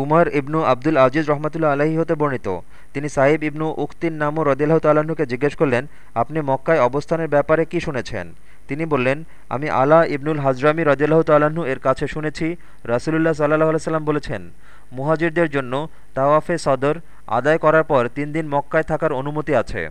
উমর ইবনু আবদুল আজিজ রহমতুল্লা আলাহি হতে বর্ণিত। তিনি সাহিব ইবনু উক্তিন নামও রদিল্লাহ তাল্লাহ্নকে জিজ্ঞেস করলেন, আপনি মক্কায় অবস্থানের ব্যাপারে কি শুনেছেন? তিনি বললেন, আমি আলা ইবনুল হাজরামি রদিল্লাহ তাল্লাহ্ন এর কাছে শুনেছি, রাসুলুল্লাহ সাল্লাহ সাল্লাম বলেছেন, মুহাজিরদের জন্য তাওয়াফে সদর আদায় করার পর তিন দিন মক্কায় থাকার অনুমতি আছে।